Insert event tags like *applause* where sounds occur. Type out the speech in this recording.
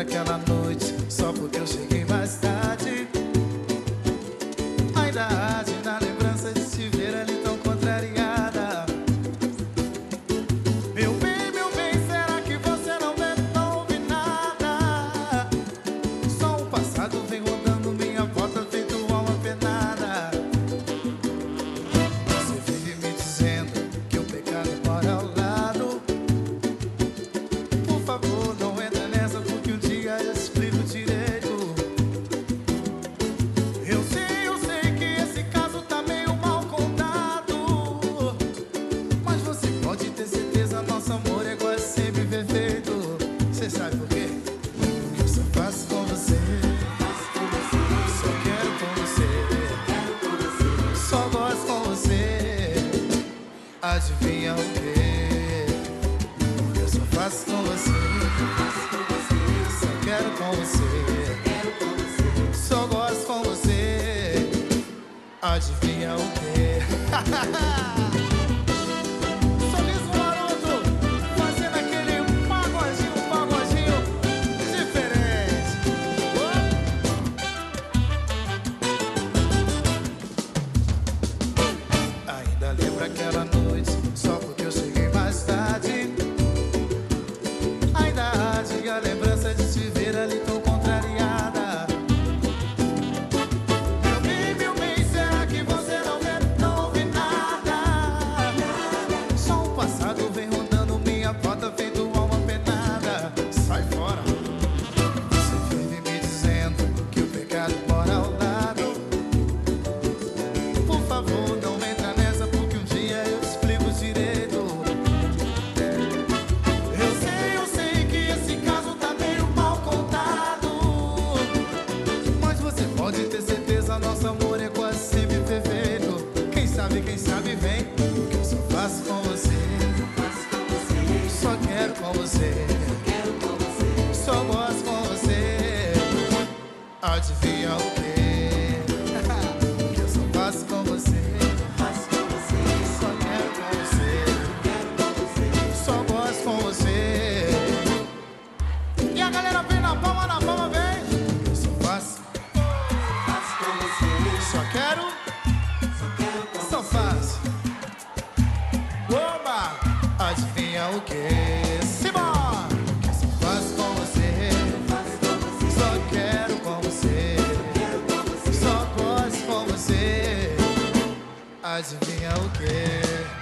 I ela faço com você. Só quero com você. Só gosto com você. Adivinha o quê? *laughs* passado vem rondando minha porta, feito alma penada. Sai fora. Você vive me dizendo que o pecado mora ao lado. Por favor, não entra nessa, porque um dia eu explico direito. Eu sei, eu sei que esse caso tá meio mal contado. Mas você pode ter certeza, nosso amor é quase sempre perfeito. Quem sabe, quem sabe vem. Quero com você. Só gosto com você. Adivinha o quê? Que *laughs* eu só faço com você. Só quero com você. Só gosto com você. E a galera vem na palma, na palma, vem. Eu só faço. Só quero. Só faço. Oba! Adivinha o que? Adivinha o que?